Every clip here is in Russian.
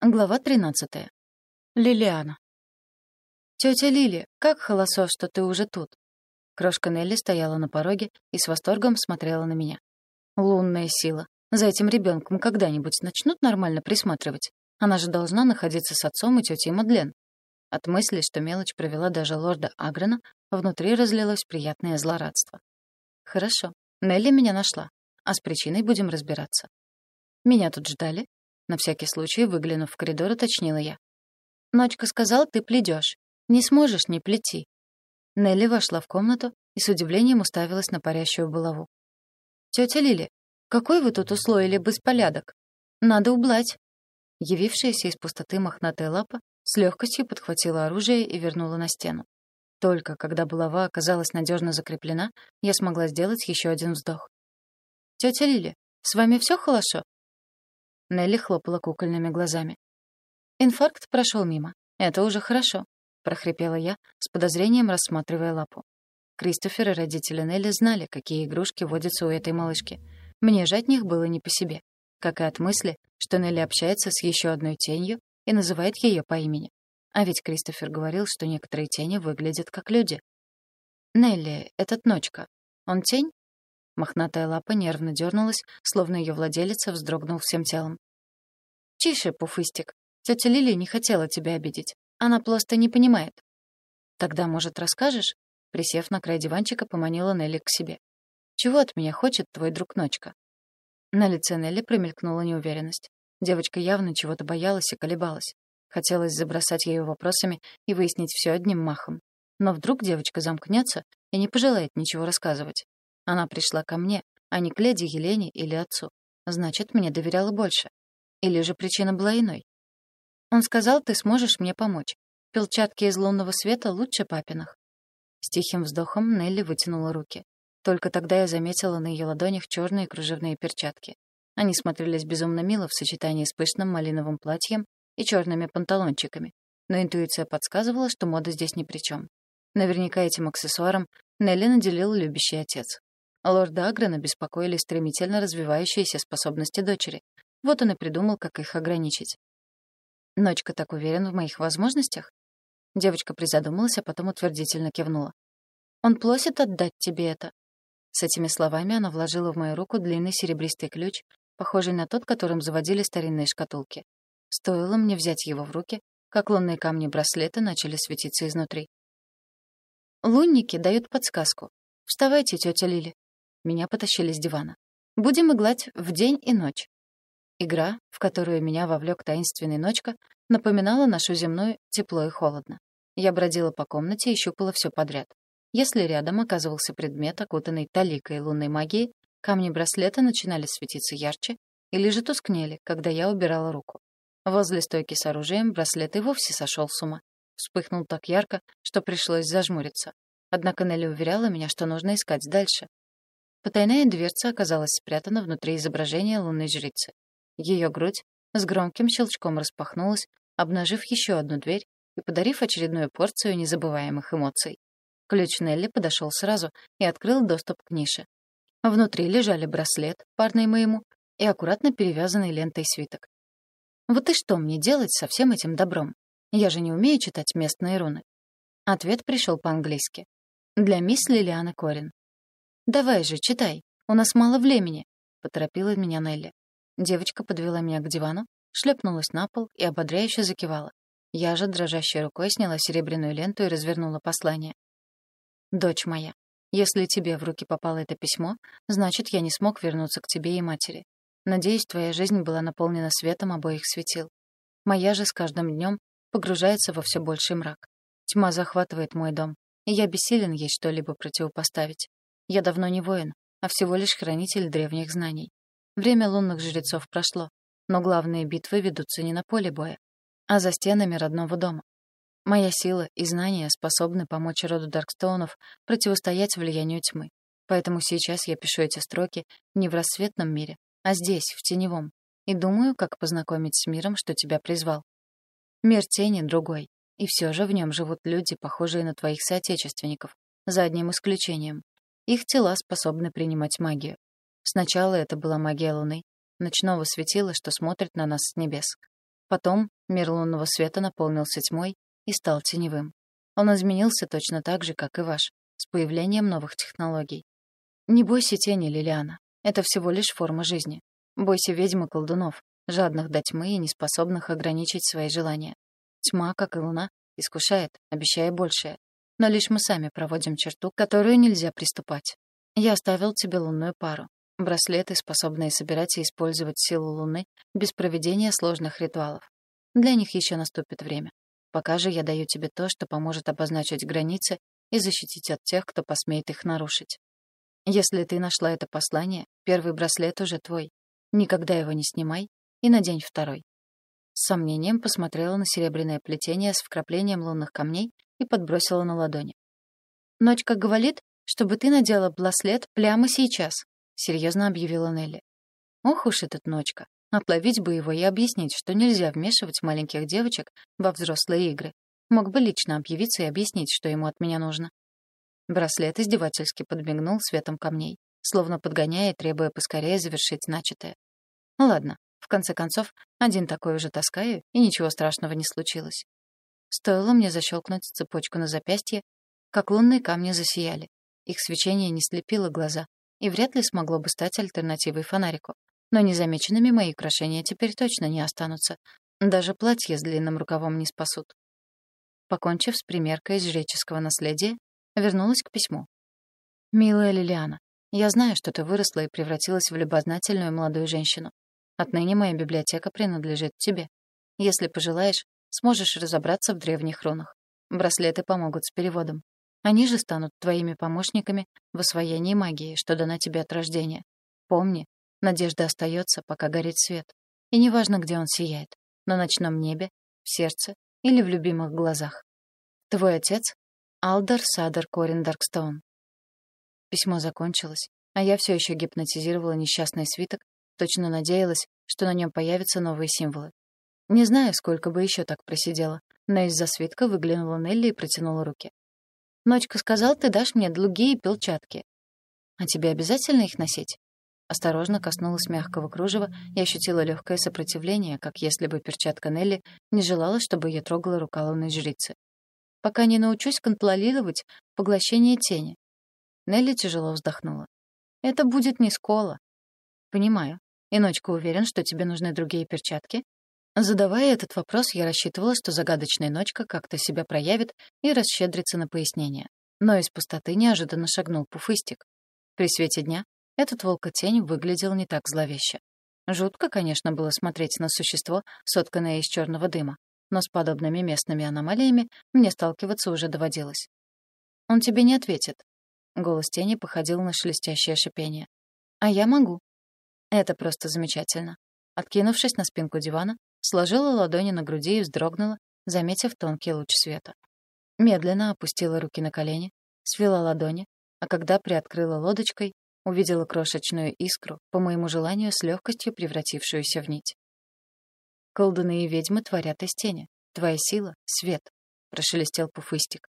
Глава 13. Лилиана. «Тётя Лили, как холосо, что ты уже тут!» Крошка Нелли стояла на пороге и с восторгом смотрела на меня. «Лунная сила. За этим ребёнком когда-нибудь начнут нормально присматривать? Она же должна находиться с отцом и тётей Мадлен». От мысли, что мелочь провела даже лорда Агрена, внутри разлилось приятное злорадство. «Хорошо. Нелли меня нашла. А с причиной будем разбираться. Меня тут ждали?» На всякий случай, выглянув в коридор, уточнила я. «Ночка сказал, ты пледёшь. Не сможешь, не плети». Нелли вошла в комнату и с удивлением уставилась на парящую булаву. «Тётя Лили, какой вы тут условили беспорядок? Надо ублать». Явившаяся из пустоты мохнатая лапа с легкостью подхватила оружие и вернула на стену. Только когда булава оказалась надежно закреплена, я смогла сделать еще один вздох. «Тётя Лили, с вами все хорошо?» Нелли хлопала кукольными глазами. Инфаркт прошел мимо. Это уже хорошо, прохрипела я, с подозрением рассматривая лапу. Кристофер и родители Нелли знали, какие игрушки водятся у этой малышки. Мне же от них было не по себе, как и от мысли, что Нелли общается с еще одной тенью и называет ее по имени. А ведь Кристофер говорил, что некоторые тени выглядят как люди. «Нелли, этот ночка, он тень?» Мохнатая лапа нервно дернулась, словно ее владелица вздрогнул всем телом. «Тише, пуфыстик. Тетя Лили не хотела тебя обидеть. Она просто не понимает». «Тогда, может, расскажешь?» Присев на край диванчика, поманила Нелли к себе. «Чего от меня хочет твой друг Ночка?» На лице Нелли промелькнула неуверенность. Девочка явно чего-то боялась и колебалась. Хотелось забросать ее вопросами и выяснить все одним махом. Но вдруг девочка замкнется и не пожелает ничего рассказывать. Она пришла ко мне, а не к леди Елене или отцу. Значит, мне доверяла больше. Или же причина была иной? Он сказал, ты сможешь мне помочь. Пелчатки из лунного света лучше папиных. С тихим вздохом Нелли вытянула руки. Только тогда я заметила на ее ладонях черные кружевные перчатки. Они смотрелись безумно мило в сочетании с пышным малиновым платьем и черными панталончиками. Но интуиция подсказывала, что мода здесь ни при чем. Наверняка этим аксессуаром Нелли наделил любящий отец. Лорда Агрена беспокоили стремительно развивающиеся способности дочери. Вот он и придумал, как их ограничить. Ночка так уверен в моих возможностях? Девочка призадумалась, а потом утвердительно кивнула. Он просит отдать тебе это. С этими словами она вложила в мою руку длинный серебристый ключ, похожий на тот, которым заводили старинные шкатулки. Стоило мне взять его в руки, как лунные камни браслета начали светиться изнутри. Лунники дают подсказку. «Вставайте, тетя Лили. Меня потащили с дивана. «Будем иглать в день и ночь». Игра, в которую меня вовлек таинственный ночка, напоминала нашу земную тепло и холодно. Я бродила по комнате и щупала все подряд. Если рядом оказывался предмет, окутанный таликой лунной магии, камни браслета начинали светиться ярче или же тускнели, когда я убирала руку. Возле стойки с оружием браслет и вовсе сошел с ума. Вспыхнул так ярко, что пришлось зажмуриться. Однако Нелли уверяла меня, что нужно искать дальше. Потайная дверца оказалась спрятана внутри изображения лунной жрицы. Ее грудь с громким щелчком распахнулась, обнажив еще одну дверь и подарив очередную порцию незабываемых эмоций. Ключ Нелли подошел сразу и открыл доступ к нише. Внутри лежали браслет, парный моему, и аккуратно перевязанный лентой свиток. Вот и что мне делать со всем этим добром? Я же не умею читать местные руны. Ответ пришел по-английски. Для мисс Лилианы Корин. «Давай же, читай. У нас мало времени», — поторопила меня Нелли. Девочка подвела меня к дивану, шлепнулась на пол и ободряюще закивала. Я же дрожащей рукой сняла серебряную ленту и развернула послание. «Дочь моя, если тебе в руки попало это письмо, значит, я не смог вернуться к тебе и матери. Надеюсь, твоя жизнь была наполнена светом обоих светил. Моя же с каждым днем погружается во все больший мрак. Тьма захватывает мой дом, и я бессилен ей что-либо противопоставить. Я давно не воин, а всего лишь хранитель древних знаний. Время лунных жрецов прошло, но главные битвы ведутся не на поле боя, а за стенами родного дома. Моя сила и знания способны помочь роду Даркстоунов противостоять влиянию тьмы. Поэтому сейчас я пишу эти строки не в рассветном мире, а здесь, в теневом, и думаю, как познакомить с миром, что тебя призвал. Мир тени другой, и все же в нем живут люди, похожие на твоих соотечественников, за одним исключением. Их тела способны принимать магию. Сначала это была магия Луны, ночного светила, что смотрит на нас с небес. Потом мир лунного света наполнился тьмой и стал теневым. Он изменился точно так же, как и ваш, с появлением новых технологий. Не бойся тени, Лилиана. Это всего лишь форма жизни. Бойся ведьм и колдунов, жадных до тьмы и неспособных ограничить свои желания. Тьма, как и луна, искушает, обещая большее. Но лишь мы сами проводим черту, которую нельзя приступать. Я оставил тебе лунную пару. Браслеты, способные собирать и использовать силу Луны без проведения сложных ритуалов. Для них еще наступит время. Пока же я даю тебе то, что поможет обозначить границы и защитить от тех, кто посмеет их нарушить. Если ты нашла это послание, первый браслет уже твой. Никогда его не снимай и надень второй. С сомнением посмотрела на серебряное плетение с вкраплением лунных камней и подбросила на ладони. «Ночка говорит, чтобы ты надела браслет прямо сейчас», — серьезно объявила Нелли. «Ох уж этот Ночка. Отловить бы его и объяснить, что нельзя вмешивать маленьких девочек во взрослые игры. Мог бы лично объявиться и объяснить, что ему от меня нужно». Браслет издевательски подмигнул светом камней, словно подгоняя требуя поскорее завершить начатое. Ладно, в конце концов, один такой уже таскаю, и ничего страшного не случилось. Стоило мне защелкнуть цепочку на запястье, как лунные камни засияли. Их свечение не слепило глаза и вряд ли смогло бы стать альтернативой фонарику. Но незамеченными мои украшения теперь точно не останутся. Даже платье с длинным рукавом не спасут. Покончив с примеркой из жреческого наследия, вернулась к письму. «Милая Лилиана, я знаю, что ты выросла и превратилась в любознательную молодую женщину. Отныне моя библиотека принадлежит тебе. Если пожелаешь, сможешь разобраться в древних рунах. Браслеты помогут с переводом. Они же станут твоими помощниками в освоении магии, что дана тебе от рождения. Помни, надежда остается, пока горит свет. И неважно, где он сияет — на ночном небе, в сердце или в любимых глазах. Твой отец — Алдар Садар Корин Даркстоун. Письмо закончилось, а я все еще гипнотизировала несчастный свиток, точно надеялась, что на нем появятся новые символы. Не знаю, сколько бы еще так просидела, но из-за свитка выглянула Нелли и протянула руки. «Ночка сказал, ты дашь мне другие пелчатки. А тебе обязательно их носить?» Осторожно коснулась мягкого кружева и ощутила легкое сопротивление, как если бы перчатка Нелли не желала, чтобы ее трогала рука лунной жрицы. «Пока не научусь контролировать поглощение тени». Нелли тяжело вздохнула. «Это будет не скола». «Понимаю. И Ночка уверен, что тебе нужны другие перчатки?» Задавая этот вопрос, я рассчитывала, что загадочная ночка как-то себя проявит и расщедрится на пояснение. Но из пустоты неожиданно шагнул пуфыстик. При свете дня этот волкотень выглядел не так зловеще. Жутко, конечно, было смотреть на существо, сотканное из черного дыма, но с подобными местными аномалиями мне сталкиваться уже доводилось. «Он тебе не ответит». Голос тени походил на шелестящее шипение. «А я могу». Это просто замечательно. Откинувшись на спинку дивана, сложила ладони на груди и вздрогнула, заметив тонкий луч света. Медленно опустила руки на колени, свела ладони, а когда приоткрыла лодочкой, увидела крошечную искру, по моему желанию с легкостью превратившуюся в нить. «Колдуны и ведьмы творят из тени. Твоя сила — свет», — прошелестел пуфыстик.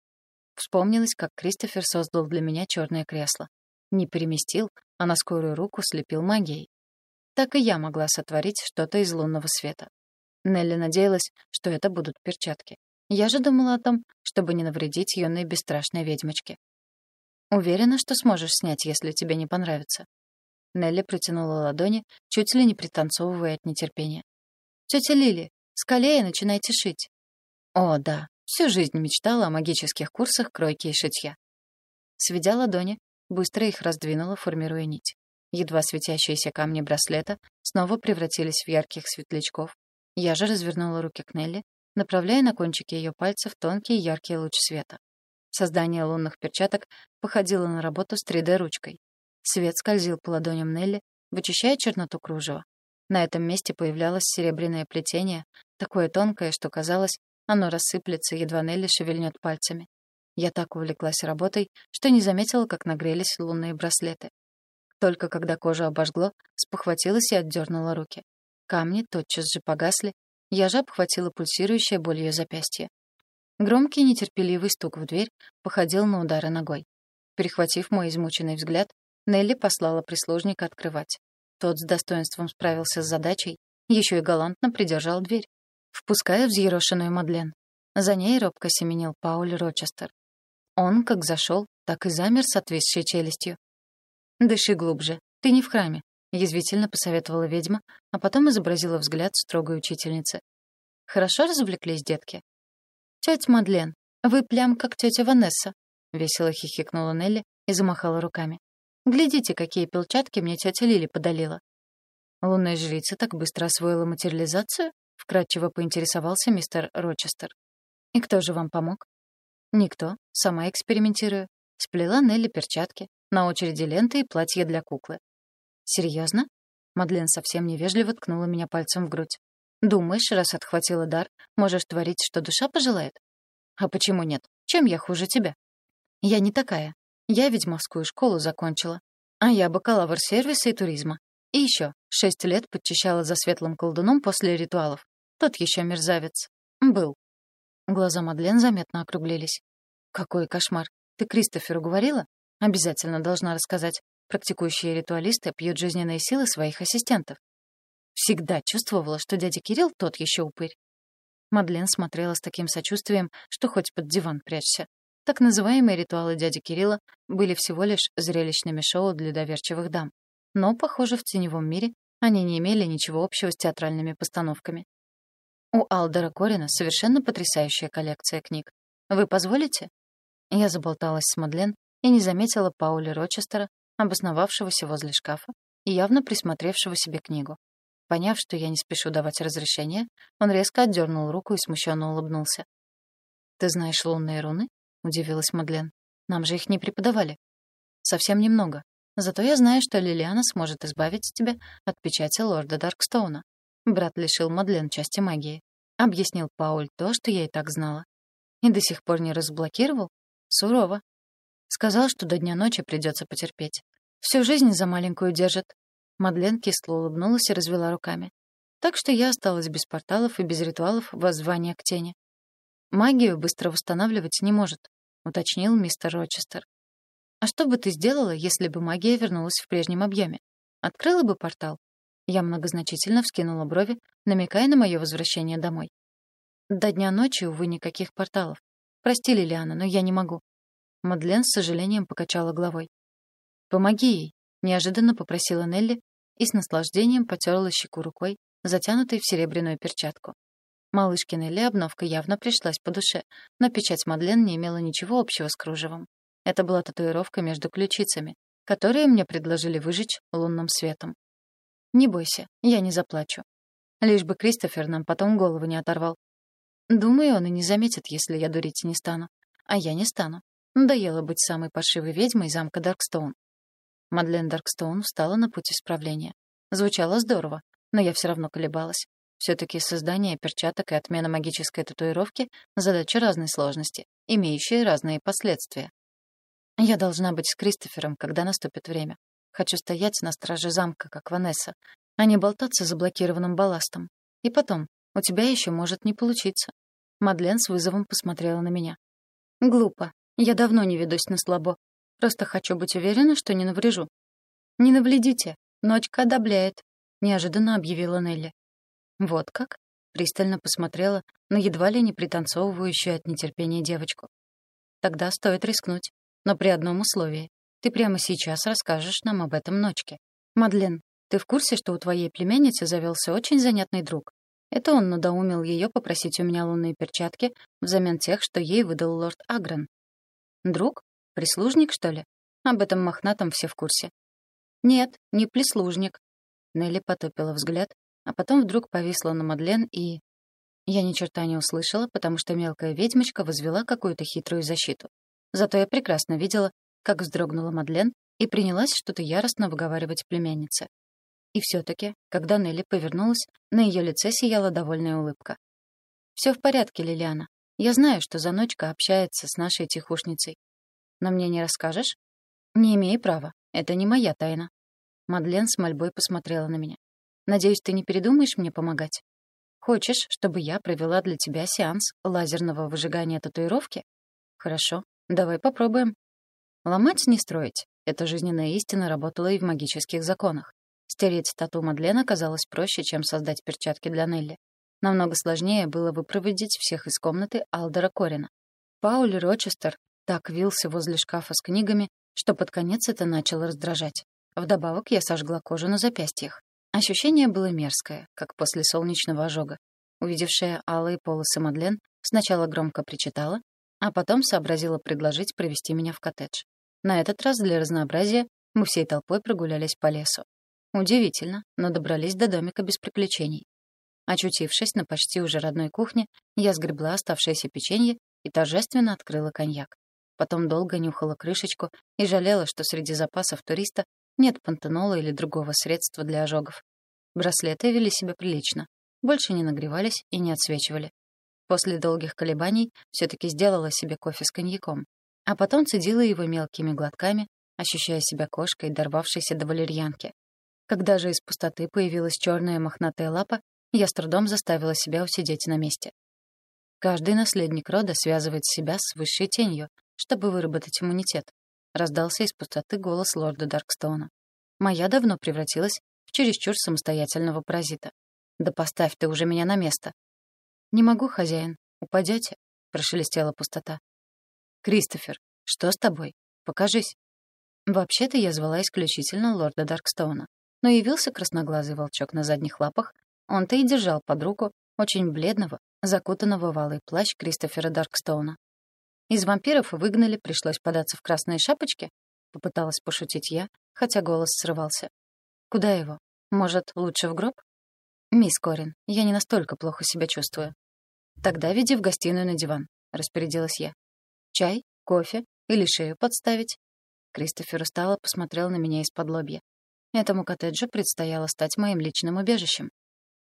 Вспомнилось, как Кристофер создал для меня черное кресло. Не переместил, а на скорую руку слепил магией. Так и я могла сотворить что-то из лунного света. Нелли надеялась, что это будут перчатки. Я же думала о том, чтобы не навредить юной бесстрашной ведьмочке. «Уверена, что сможешь снять, если тебе не понравится». Нелли протянула ладони, чуть ли не пританцовывая от нетерпения. «Тетя Лили, скалее начинайте шить». «О, да, всю жизнь мечтала о магических курсах кройки и шитья». Сведя ладони, быстро их раздвинула, формируя нить. Едва светящиеся камни браслета снова превратились в ярких светлячков, я же развернула руки к Нелли, направляя на кончики ее пальцев тонкий яркий луч света. Создание лунных перчаток походило на работу с 3D-ручкой. Свет скользил по ладоням Нелли, вычищая черноту кружева. На этом месте появлялось серебряное плетение, такое тонкое, что казалось, оно рассыплется, едва Нелли шевельнет пальцами. Я так увлеклась работой, что не заметила, как нагрелись лунные браслеты. Только когда кожа обожгло, спохватилась и отдернула руки. Камни тотчас же погасли, я же обхватила пульсирующее болью запястье. Громкий нетерпеливый стук в дверь походил на удары ногой. Перехватив мой измученный взгляд, Нелли послала прислужника открывать. Тот с достоинством справился с задачей, еще и галантно придержал дверь. впуская взъерошенную Мадлен. За ней робко семенил Пауль Рочестер. Он как зашел, так и замер с отвисшей челюстью. «Дыши глубже. Ты не в храме», — язвительно посоветовала ведьма, а потом изобразила взгляд строгой учительницы. «Хорошо развлеклись, детки?» «Тетя Мадлен, вы прям как тетя Ванесса», — весело хихикнула Нелли и замахала руками. «Глядите, какие пелчатки мне тетя Лили подалила». «Лунная жрица так быстро освоила материализацию?» — вкратчиво поинтересовался мистер Рочестер. «И кто же вам помог?» «Никто. Сама экспериментирую. Сплела Нелли перчатки. На очереди ленты и платье для куклы». «Серьезно?» Мадлен совсем невежливо ткнула меня пальцем в грудь. «Думаешь, раз отхватила дар, можешь творить, что душа пожелает?» «А почему нет? Чем я хуже тебя?» «Я не такая. Я ведьмовскую школу закончила. А я бакалавр сервиса и туризма. И еще шесть лет подчищала за светлым колдуном после ритуалов. Тот еще мерзавец. Был. Глаза Мадлен заметно округлились. «Какой кошмар! Ты Кристоферу говорила? Обязательно должна рассказать. Практикующие ритуалисты пьют жизненные силы своих ассистентов. Всегда чувствовала, что дядя Кирилл тот еще упырь. Мадлен смотрела с таким сочувствием, что хоть под диван прячься. Так называемые ритуалы дяди Кирилла были всего лишь зрелищными шоу для доверчивых дам. Но, похоже, в теневом мире они не имели ничего общего с театральными постановками. У Алдера Корина совершенно потрясающая коллекция книг. Вы позволите? Я заболталась с Мадлен и не заметила Пауля Рочестера, обосновавшегося возле шкафа и явно присмотревшего себе книгу. Поняв, что я не спешу давать разрешение, он резко отдернул руку и смущенно улыбнулся. «Ты знаешь лунные руны?» — удивилась Мадлен. «Нам же их не преподавали». «Совсем немного. Зато я знаю, что Лилиана сможет избавить тебя от печати лорда Даркстоуна. Брат лишил Мадлен части магии. Объяснил Пауль то, что я и так знала. И до сих пор не разблокировал? Сурово. Сказал, что до дня ночи придется потерпеть. Всю жизнь за маленькую держит. Мадлен кисло улыбнулась и развела руками. Так что я осталась без порталов и без ритуалов воззвания к тени. Магию быстро восстанавливать не может, уточнил мистер Рочестер. А что бы ты сделала, если бы магия вернулась в прежнем объеме? Открыла бы портал я многозначительно вскинула брови, намекая на мое возвращение домой. До дня ночи, увы, никаких порталов. Прости, Лилиана, но я не могу. Мадлен с сожалением покачала головой. «Помоги ей», — неожиданно попросила Нелли и с наслаждением потерла щеку рукой, затянутой в серебряную перчатку. Малышке Нелли обновка явно пришлась по душе, но печать Мадлен не имела ничего общего с кружевом. Это была татуировка между ключицами, которые мне предложили выжечь лунным светом. Не бойся, я не заплачу. Лишь бы Кристофер нам потом голову не оторвал. Думаю, он и не заметит, если я дурить не стану. А я не стану. Надоело быть самой паршивой ведьмой замка Даркстоун. Мадлен Даркстоун встала на путь исправления. Звучало здорово, но я все равно колебалась. Все-таки создание перчаток и отмена магической татуировки — задача разной сложности, имеющие разные последствия. Я должна быть с Кристофером, когда наступит время. Хочу стоять на страже замка, как Ванесса, а не болтаться заблокированным балластом. И потом, у тебя еще может не получиться. Мадлен с вызовом посмотрела на меня. Глупо. Я давно не ведусь на слабо. Просто хочу быть уверена, что не наврежу. Не навредите. Ночка одобляет, неожиданно объявила Нелли. Вот как? Пристально посмотрела на едва ли не пританцовывающую от нетерпения девочку. Тогда стоит рискнуть, но при одном условии. Ты прямо сейчас расскажешь нам об этом ночке. Мадлен, ты в курсе, что у твоей племянницы завелся очень занятный друг? Это он надоумил ее попросить у меня лунные перчатки взамен тех, что ей выдал лорд Агрен. Друг? Прислужник, что ли? Об этом мохнатом все в курсе. Нет, не прислужник. Нелли потупила взгляд, а потом вдруг повисла на Мадлен и... Я ни черта не услышала, потому что мелкая ведьмочка возвела какую-то хитрую защиту. Зато я прекрасно видела, как вздрогнула Мадлен и принялась что-то яростно выговаривать племяннице. И все-таки, когда Нелли повернулась, на ее лице сияла довольная улыбка. «Все в порядке, Лилиана. Я знаю, что Заночка общается с нашей тихушницей. Но мне не расскажешь?» «Не имею права. Это не моя тайна». Мадлен с мольбой посмотрела на меня. «Надеюсь, ты не передумаешь мне помогать? Хочешь, чтобы я провела для тебя сеанс лазерного выжигания татуировки? Хорошо, давай попробуем. Ломать не строить. Эта жизненная истина работала и в магических законах. Стереть тату Мадлен оказалось проще, чем создать перчатки для Нелли. Намного сложнее было выпроводить всех из комнаты Алдера Корина. Пауль Рочестер так вился возле шкафа с книгами, что под конец это начало раздражать. Вдобавок я сожгла кожу на запястьях. Ощущение было мерзкое, как после солнечного ожога. Увидевшая алые полосы Мадлен сначала громко причитала, а потом сообразила предложить привести меня в коттедж. На этот раз для разнообразия мы всей толпой прогулялись по лесу. Удивительно, но добрались до домика без приключений. Очутившись на почти уже родной кухне, я сгребла оставшееся печенье и торжественно открыла коньяк. Потом долго нюхала крышечку и жалела, что среди запасов туриста нет пантенола или другого средства для ожогов. Браслеты вели себя прилично, больше не нагревались и не отсвечивали. После долгих колебаний все таки сделала себе кофе с коньяком, а потом цедила его мелкими глотками, ощущая себя кошкой, дорвавшейся до валерьянки. Когда же из пустоты появилась черная мохнатая лапа, я с трудом заставила себя усидеть на месте. Каждый наследник рода связывает себя с высшей тенью, чтобы выработать иммунитет. Раздался из пустоты голос лорда Даркстоуна. Моя давно превратилась в чересчур самостоятельного паразита. «Да поставь ты уже меня на место!» «Не могу, хозяин. Упадете?» — прошелестела пустота. «Кристофер, что с тобой? Покажись». Вообще-то я звала исключительно лорда Даркстоуна, но явился красноглазый волчок на задних лапах, он-то и держал под руку очень бледного, закутанного в алый плащ Кристофера Даркстоуна. Из вампиров выгнали, пришлось податься в красные шапочки? Попыталась пошутить я, хотя голос срывался. Куда его? Может, лучше в гроб? Мисс Корин, я не настолько плохо себя чувствую. Тогда веди в гостиную на диван, распорядилась я. Чай, кофе или шею подставить? Кристофер устало посмотрел на меня из-под лобья. Этому коттеджу предстояло стать моим личным убежищем.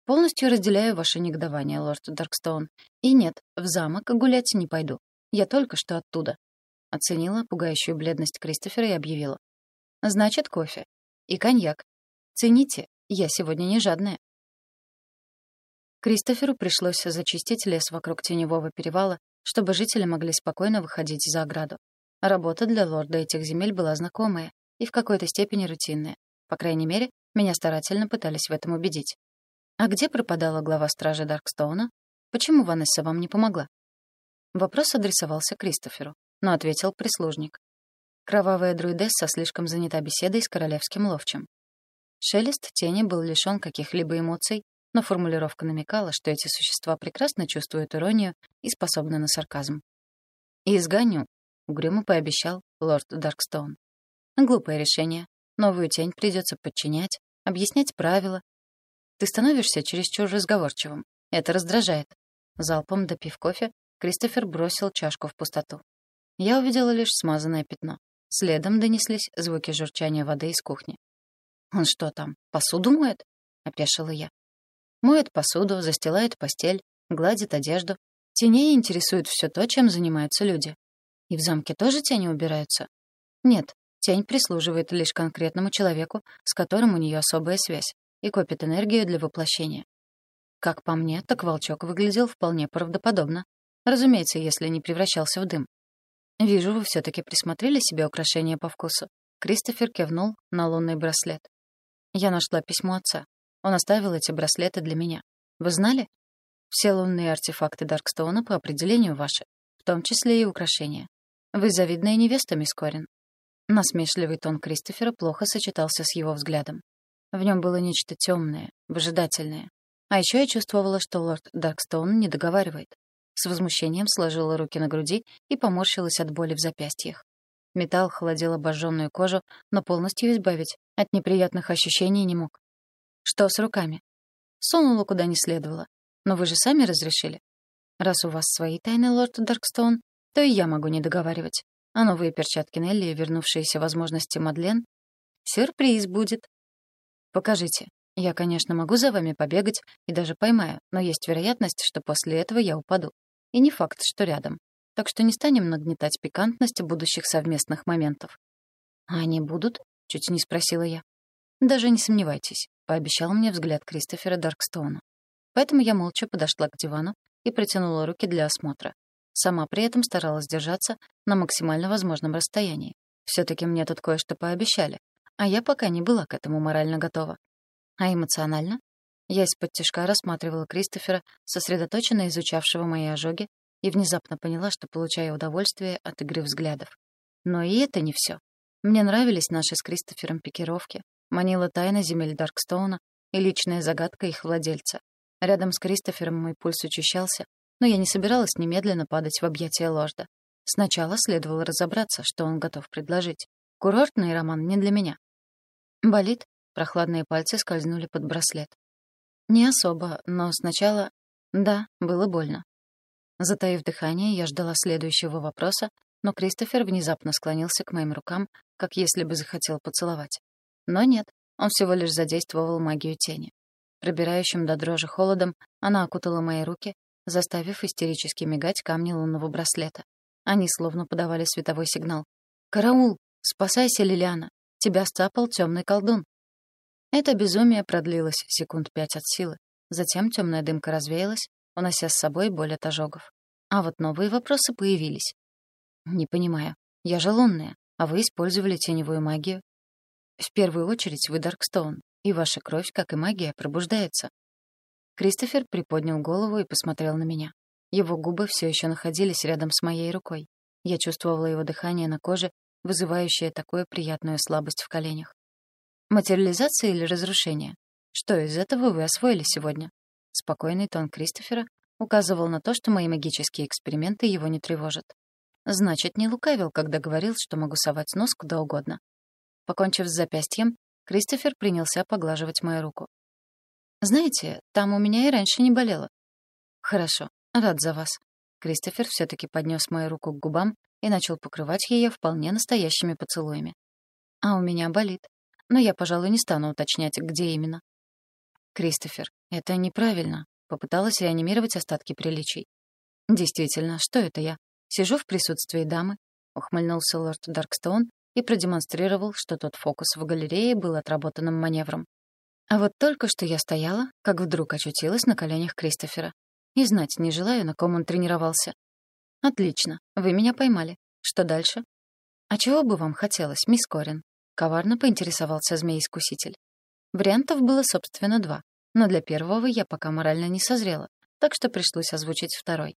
Полностью разделяю ваше негодование, лорд Даркстоун. И нет, в замок гулять не пойду. Я только что оттуда. Оценила пугающую бледность Кристофера и объявила. Значит, кофе. И коньяк. Цените, я сегодня не жадная. Кристоферу пришлось зачистить лес вокруг Теневого перевала, чтобы жители могли спокойно выходить за ограду. Работа для лорда этих земель была знакомая и в какой-то степени рутинная. По крайней мере, меня старательно пытались в этом убедить. А где пропадала глава стражи Даркстоуна? Почему Ванесса вам не помогла? Вопрос адресовался Кристоферу, но ответил прислужник. Кровавая друидесса слишком занята беседой с королевским ловчим. Шелест тени был лишён каких-либо эмоций, но формулировка намекала, что эти существа прекрасно чувствуют иронию и способны на сарказм. «И изгоню», — угрюмо пообещал лорд Даркстоун. «Глупое решение. Новую тень придется подчинять, объяснять правила, ты становишься чересчур разговорчивым. Это раздражает. Залпом допив кофе, Кристофер бросил чашку в пустоту. Я увидела лишь смазанное пятно. Следом донеслись звуки журчания воды из кухни. «Он что там, посуду моет?» — опешила я. Моет посуду, застилает постель, гладит одежду. Теней интересует все то, чем занимаются люди. И в замке тоже тени убираются? Нет, тень прислуживает лишь конкретному человеку, с которым у нее особая связь и копит энергию для воплощения. Как по мне, так волчок выглядел вполне правдоподобно. Разумеется, если не превращался в дым. «Вижу, вы все-таки присмотрели себе украшения по вкусу». Кристофер кивнул на лунный браслет. «Я нашла письмо отца. Он оставил эти браслеты для меня. Вы знали? Все лунные артефакты Даркстоуна по определению ваши, в том числе и украшения. Вы завидная невеста, мисс Корин». Насмешливый тон Кристофера плохо сочетался с его взглядом. В нем было нечто темное, выжидательное. А еще я чувствовала, что лорд Даркстоун не договаривает. С возмущением сложила руки на груди и поморщилась от боли в запястьях. Металл холодил обожженную кожу, но полностью избавить от неприятных ощущений не мог. Что с руками? Сунула куда не следовало. Но вы же сами разрешили. Раз у вас свои тайны, лорд Даркстоун, то и я могу не договаривать. А новые перчатки Нелли вернувшиеся возможности Мадлен — сюрприз будет. «Покажите. Я, конечно, могу за вами побегать и даже поймаю, но есть вероятность, что после этого я упаду. И не факт, что рядом. Так что не станем нагнетать пикантность будущих совместных моментов». «А они будут?» — чуть не спросила я. «Даже не сомневайтесь», — пообещал мне взгляд Кристофера Даркстоуна. Поэтому я молча подошла к дивану и протянула руки для осмотра. Сама при этом старалась держаться на максимально возможном расстоянии. все таки мне тут кое-что пообещали, а я пока не была к этому морально готова. А эмоционально? Я из-под тяжка рассматривала Кристофера, сосредоточенно изучавшего мои ожоги, и внезапно поняла, что получаю удовольствие от игры взглядов. Но и это не все. Мне нравились наши с Кристофером пикировки, манила тайна земель Даркстоуна и личная загадка их владельца. Рядом с Кристофером мой пульс учащался, но я не собиралась немедленно падать в объятия лорда. Сначала следовало разобраться, что он готов предложить. Курортный роман не для меня. Болит? Прохладные пальцы скользнули под браслет. Не особо, но сначала... Да, было больно. Затаив дыхание, я ждала следующего вопроса, но Кристофер внезапно склонился к моим рукам, как если бы захотел поцеловать. Но нет, он всего лишь задействовал магию тени. Пробирающим до дрожи холодом она окутала мои руки, заставив истерически мигать камни лунного браслета. Они словно подавали световой сигнал. «Караул! Спасайся, Лилиана! Тебя стапал темный колдун!» Это безумие продлилось секунд пять от силы. Затем темная дымка развеялась, унося с собой боль от ожогов. А вот новые вопросы появились. «Не понимаю. Я же лунная, а вы использовали теневую магию. В первую очередь вы Даркстоун, и ваша кровь, как и магия, пробуждается». Кристофер приподнял голову и посмотрел на меня. Его губы все еще находились рядом с моей рукой. Я чувствовала его дыхание на коже, вызывающее такую приятную слабость в коленях. Материализация или разрушение? Что из этого вы освоили сегодня? Спокойный тон Кристофера указывал на то, что мои магические эксперименты его не тревожат. Значит, не лукавил, когда говорил, что могу совать нос куда угодно. Покончив с запястьем, Кристофер принялся поглаживать мою руку. «Знаете, там у меня и раньше не болело». «Хорошо, рад за вас». Кристофер все таки поднес мою руку к губам и начал покрывать ее вполне настоящими поцелуями. «А у меня болит. Но я, пожалуй, не стану уточнять, где именно». «Кристофер, это неправильно», — попыталась реанимировать остатки приличий. «Действительно, что это я? Сижу в присутствии дамы», — ухмыльнулся лорд Даркстоун и продемонстрировал, что тот фокус в галерее был отработанным маневром. А вот только что я стояла, как вдруг очутилась на коленях Кристофера. И знать не желаю, на ком он тренировался. «Отлично, вы меня поймали. Что дальше?» «А чего бы вам хотелось, мисс Корин?» — коварно поинтересовался змей-искуситель. Вариантов было, собственно, два. Но для первого я пока морально не созрела, так что пришлось озвучить второй.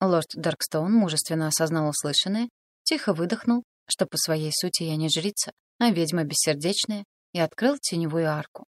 Лорд Даркстоун мужественно осознал услышанное, тихо выдохнул, что по своей сути я не жрица, а ведьма бессердечная, и открыл теневую арку.